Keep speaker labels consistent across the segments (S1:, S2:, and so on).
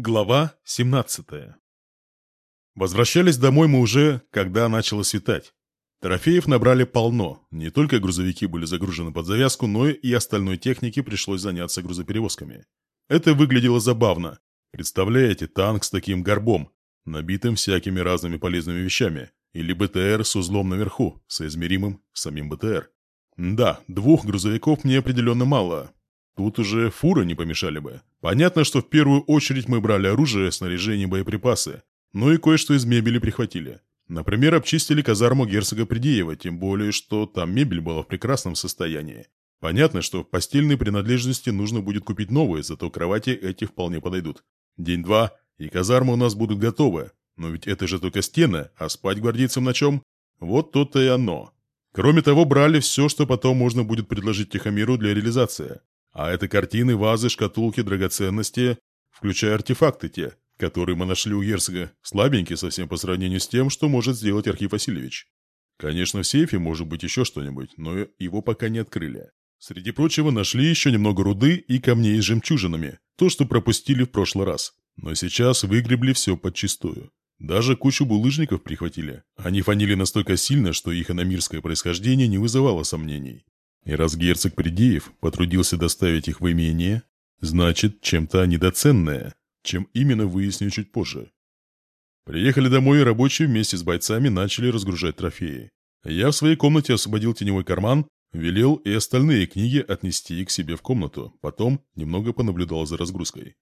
S1: Глава 17 Возвращались домой мы уже, когда начало светать. Трофеев набрали полно, не только грузовики были загружены под завязку, но и остальной технике пришлось заняться грузоперевозками. Это выглядело забавно. Представляете, танк с таким горбом, набитым всякими разными полезными вещами, или БТР с узлом наверху, соизмеримым с самим БТР. Да, двух грузовиков мне определенно мало, Тут уже фуры не помешали бы. Понятно, что в первую очередь мы брали оружие, снаряжение, боеприпасы. Ну и кое-что из мебели прихватили. Например, обчистили казарму герцога Придеева, тем более, что там мебель была в прекрасном состоянии. Понятно, что в постельной принадлежности нужно будет купить новые, зато кровати эти вполне подойдут. День-два, и казармы у нас будут готовы. Но ведь это же только стены, а спать гвардейцам на чем? Вот то-то и оно. Кроме того, брали все, что потом можно будет предложить Тихомиру для реализации. А это картины, вазы, шкатулки, драгоценности, включая артефакты те, которые мы нашли у герцога, слабенькие совсем по сравнению с тем, что может сделать Архив Васильевич. Конечно, в сейфе может быть еще что-нибудь, но его пока не открыли. Среди прочего нашли еще немного руды и камней с жемчужинами, то, что пропустили в прошлый раз. Но сейчас выгребли все подчистую. Даже кучу булыжников прихватили. Они фанили настолько сильно, что их аномирское происхождение не вызывало сомнений. И раз герцог Придеев потрудился доставить их в имение, значит, чем-то они доценные, чем именно выясню чуть позже. Приехали домой, и рабочие вместе с бойцами начали разгружать трофеи. Я в своей комнате освободил теневой карман, велел и остальные книги отнести к себе в комнату, потом немного понаблюдал за разгрузкой.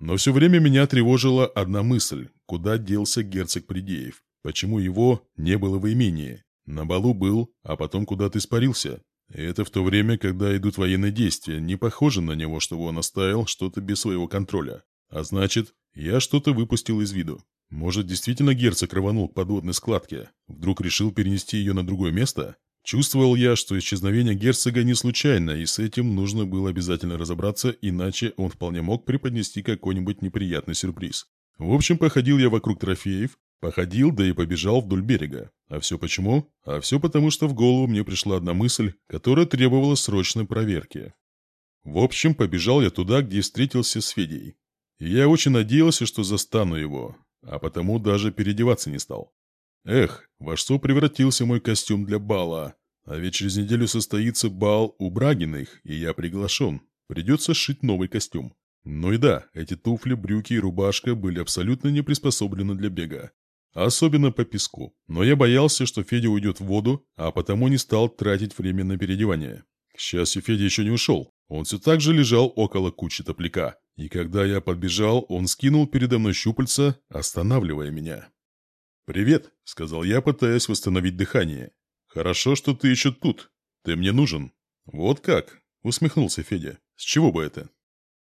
S1: Но все время меня тревожила одна мысль, куда делся герцог Придеев, почему его не было в имении. На балу был, а потом куда-то испарился. Это в то время, когда идут военные действия, не похоже на него, чтобы он оставил что-то без своего контроля. А значит, я что-то выпустил из виду. Может, действительно герцог рванул к подводной складке? Вдруг решил перенести ее на другое место? Чувствовал я, что исчезновение герцога не случайно, и с этим нужно было обязательно разобраться, иначе он вполне мог преподнести какой-нибудь неприятный сюрприз. В общем, походил я вокруг трофеев, Походил, да и побежал вдоль берега. А все почему? А все потому, что в голову мне пришла одна мысль, которая требовала срочной проверки. В общем, побежал я туда, где встретился с Федей. И я очень надеялся, что застану его, а потому даже переодеваться не стал. Эх, во что превратился мой костюм для бала. А ведь через неделю состоится бал у Брагиных, и я приглашен. Придется сшить новый костюм. Ну и да, эти туфли, брюки и рубашка были абсолютно не приспособлены для бега. Особенно по песку. Но я боялся, что Федя уйдет в воду, а потому не стал тратить время на переодевание. К счастью, Федя еще не ушел. Он все так же лежал около кучи топляка. И когда я подбежал, он скинул передо мной щупальца, останавливая меня. «Привет», — сказал я, пытаясь восстановить дыхание. «Хорошо, что ты еще тут. Ты мне нужен». «Вот как?» — усмехнулся Федя. «С чего бы это?»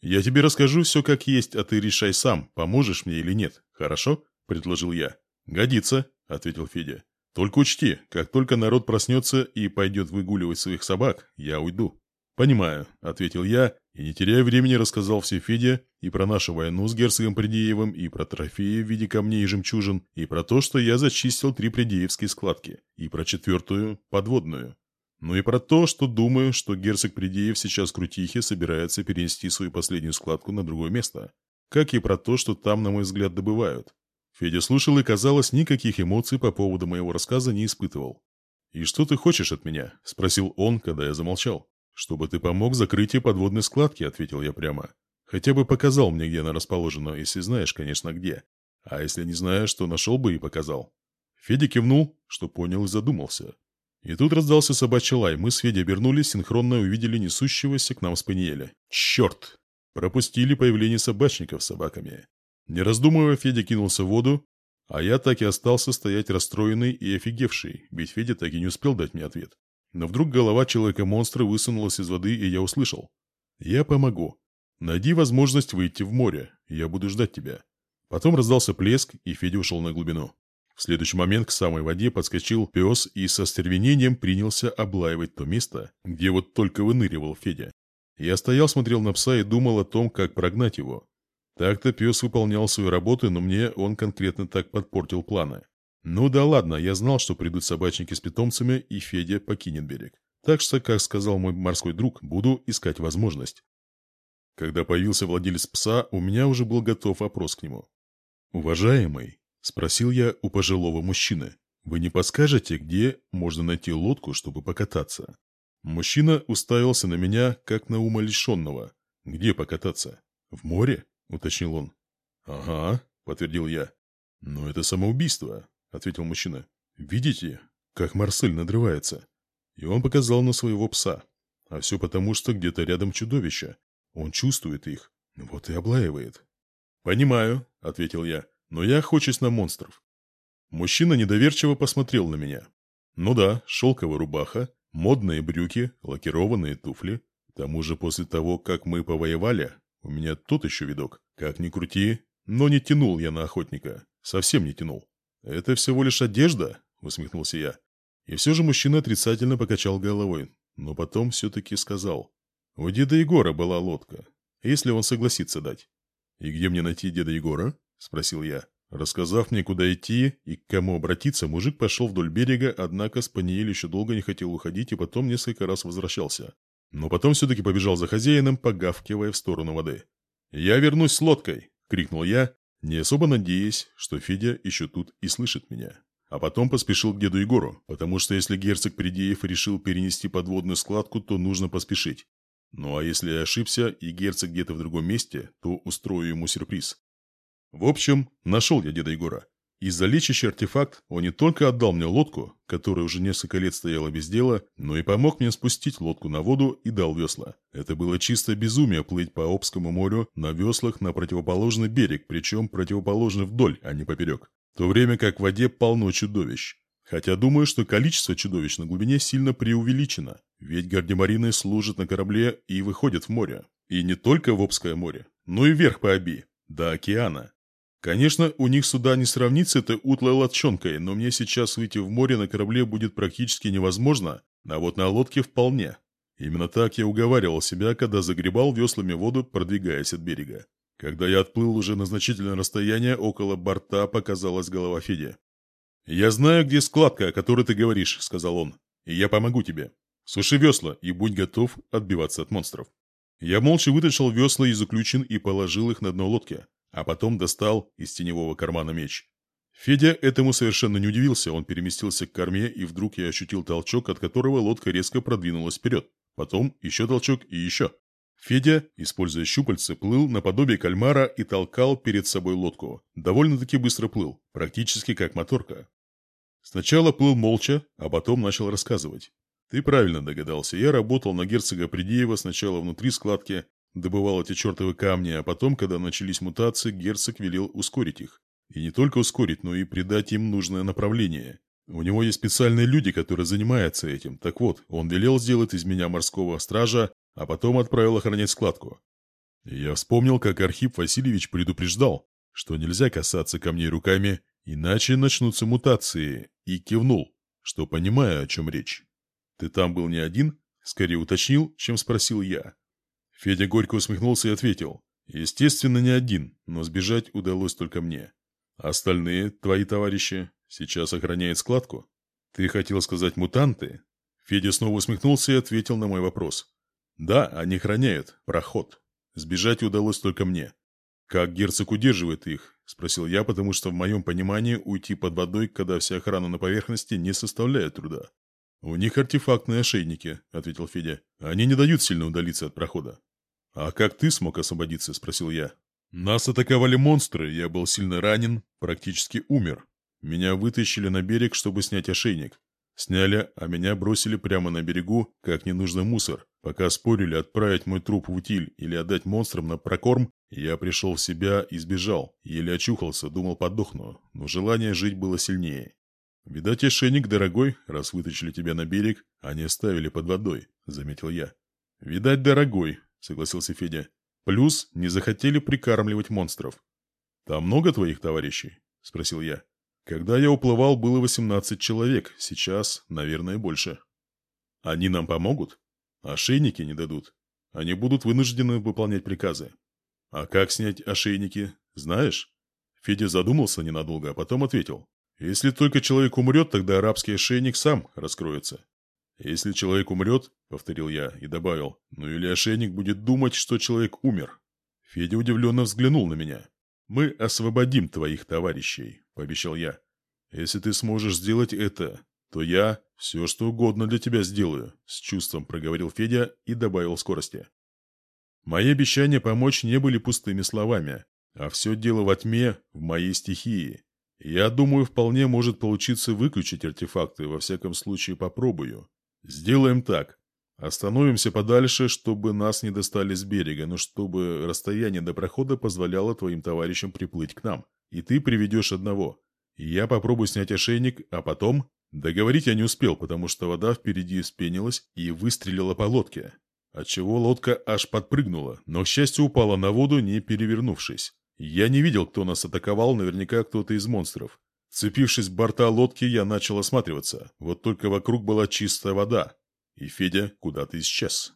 S1: «Я тебе расскажу все как есть, а ты решай сам, поможешь мне или нет, хорошо?» – предложил я. «Годится», — ответил Федя. «Только учти, как только народ проснется и пойдет выгуливать своих собак, я уйду». «Понимаю», — ответил я, и, не теряя времени, рассказал все Феде и про нашу войну с герцогом Придеевым, и про трофеи в виде камней и жемчужин, и про то, что я зачистил три придеевские складки, и про четвертую, подводную. Ну и про то, что думаю, что герцог Придеев сейчас в Крутихе собирается перенести свою последнюю складку на другое место. Как и про то, что там, на мой взгляд, добывают. Федя слушал и, казалось, никаких эмоций по поводу моего рассказа не испытывал. «И что ты хочешь от меня?» – спросил он, когда я замолчал. «Чтобы ты помог закрытие подводной складки», – ответил я прямо. «Хотя бы показал мне, где она расположена, если знаешь, конечно, где. А если не знаешь, то нашел бы и показал». Федя кивнул, что понял и задумался. И тут раздался собачий лай. Мы с Федей обернулись, синхронно увидели несущегося к нам спаниеля. «Черт!» Пропустили появление собачников с собаками. Не раздумывая, Федя кинулся в воду, а я так и остался стоять расстроенный и офигевший, ведь Федя так и не успел дать мне ответ. Но вдруг голова человека-монстра высунулась из воды, и я услышал. «Я помогу. Найди возможность выйти в море, я буду ждать тебя». Потом раздался плеск, и Федя ушел на глубину. В следующий момент к самой воде подскочил пес и со стервенением принялся облаивать то место, где вот только выныривал Федя. Я стоял, смотрел на пса и думал о том, как прогнать его. Так-то пес выполнял свою работу, но мне он конкретно так подпортил планы. Ну да ладно, я знал, что придут собачники с питомцами, и Федя покинет берег. Так что, как сказал мой морской друг, буду искать возможность. Когда появился владелец пса, у меня уже был готов вопрос к нему. «Уважаемый», — спросил я у пожилого мужчины, — «вы не подскажете, где можно найти лодку, чтобы покататься?» Мужчина уставился на меня, как на умалишенного. «Где покататься? В море?» — уточнил он. «Ага», — подтвердил я. «Но это самоубийство», — ответил мужчина. «Видите, как Марсель надрывается?» И он показал на своего пса. А все потому, что где-то рядом чудовище. Он чувствует их, вот и облаивает. «Понимаю», — ответил я, — «но я охочусь на монстров». Мужчина недоверчиво посмотрел на меня. «Ну да, шелковая рубаха, модные брюки, лакированные туфли. К тому же после того, как мы повоевали, у меня тот еще видок. Как ни крути, но не тянул я на охотника. Совсем не тянул. «Это всего лишь одежда?» — усмехнулся я. И все же мужчина отрицательно покачал головой, но потом все-таки сказал. «У деда Егора была лодка, если он согласится дать». «И где мне найти деда Егора?» — спросил я. Рассказав мне, куда идти и к кому обратиться, мужик пошел вдоль берега, однако Спаниель еще долго не хотел уходить и потом несколько раз возвращался. Но потом все-таки побежал за хозяином, погавкивая в сторону воды. «Я вернусь с лодкой!» — крикнул я, не особо надеясь, что Федя еще тут и слышит меня. А потом поспешил к деду Егору, потому что если герцог Придеев решил перенести подводную складку, то нужно поспешить. Ну а если я ошибся и герцог где-то в другом месте, то устрою ему сюрприз. В общем, нашел я деда Егора. И за лечащий артефакт он не только отдал мне лодку, которая уже несколько лет стояла без дела, но и помог мне спустить лодку на воду и дал весла. Это было чисто безумие плыть по Обскому морю на веслах на противоположный берег, причем противоположный вдоль, а не поперек. В то время как в воде полно чудовищ. Хотя думаю, что количество чудовищ на глубине сильно преувеличено, ведь гардемарины служат на корабле и выходят в море. И не только в Обское море, но и вверх по Оби, до океана. Конечно, у них суда не сравнится этой утлой лодчонкой, но мне сейчас выйти в море на корабле будет практически невозможно, а вот на лодке вполне. Именно так я уговаривал себя, когда загребал веслами воду, продвигаясь от берега. Когда я отплыл уже на значительное расстояние, около борта показалась голова Феди. «Я знаю, где складка, о которой ты говоришь», — сказал он, — «и я помогу тебе. Суши весла и будь готов отбиваться от монстров». Я молча вытащил весла из уключен и положил их на дно лодки а потом достал из теневого кармана меч. Федя этому совершенно не удивился, он переместился к корме, и вдруг я ощутил толчок, от которого лодка резко продвинулась вперед. Потом еще толчок и еще. Федя, используя щупальцы, плыл наподобие кальмара и толкал перед собой лодку. Довольно-таки быстро плыл, практически как моторка. Сначала плыл молча, а потом начал рассказывать. Ты правильно догадался, я работал на герцога Придеева сначала внутри складки, добывал эти чертовы камни, а потом, когда начались мутации, герцог велел ускорить их. И не только ускорить, но и придать им нужное направление. У него есть специальные люди, которые занимаются этим. Так вот, он велел сделать из меня морского стража, а потом отправил охранять складку. Я вспомнил, как Архип Васильевич предупреждал, что нельзя касаться камней руками, иначе начнутся мутации, и кивнул, что понимаю, о чем речь. «Ты там был не один?» — скорее уточнил, чем спросил я. Федя горько усмехнулся и ответил. Естественно, не один, но сбежать удалось только мне. Остальные, твои товарищи, сейчас охраняют складку? Ты хотел сказать мутанты? Федя снова усмехнулся и ответил на мой вопрос. Да, они охраняют проход. Сбежать удалось только мне. Как герцог удерживает их? Спросил я, потому что в моем понимании уйти под водой, когда вся охрана на поверхности, не составляет труда. «У них артефактные ошейники», — ответил Федя. «Они не дают сильно удалиться от прохода». «А как ты смог освободиться?» – спросил я. «Нас атаковали монстры, я был сильно ранен, практически умер. Меня вытащили на берег, чтобы снять ошейник. Сняли, а меня бросили прямо на берегу, как ненужный мусор. Пока спорили отправить мой труп в утиль или отдать монстрам на прокорм, я пришел в себя и сбежал. Еле очухался, думал подохну, но желание жить было сильнее. «Видать, ошейник дорогой, раз вытащили тебя на берег, а не оставили под водой», — заметил я. «Видать, дорогой», согласился Федя. Плюс не захотели прикармливать монстров. «Там много твоих товарищей?» – спросил я. «Когда я уплывал, было 18 человек, сейчас, наверное, больше». «Они нам помогут?» «Ошейники не дадут. Они будут вынуждены выполнять приказы». «А как снять ошейники, знаешь?» Федя задумался ненадолго, а потом ответил. «Если только человек умрет, тогда арабский ошейник сам раскроется». «Если человек умрет», — повторил я и добавил, «ну или ошейник будет думать, что человек умер». Федя удивленно взглянул на меня. «Мы освободим твоих товарищей», — пообещал я. «Если ты сможешь сделать это, то я все что угодно для тебя сделаю», — с чувством проговорил Федя и добавил скорости. Мои обещания помочь не были пустыми словами, а все дело во тьме, в моей стихии. Я думаю, вполне может получиться выключить артефакты, во всяком случае попробую. Сделаем так. Остановимся подальше, чтобы нас не достали с берега, но чтобы расстояние до прохода позволяло твоим товарищам приплыть к нам. И ты приведешь одного. Я попробую снять ошейник, а потом... Договорить я не успел, потому что вода впереди вспенилась и выстрелила по лодке. Отчего лодка аж подпрыгнула, но, к счастью, упала на воду, не перевернувшись. Я не видел, кто нас атаковал, наверняка кто-то из монстров. Цепившись в борта лодки, я начал осматриваться. Вот только вокруг была чистая вода. И Федя куда-то исчез.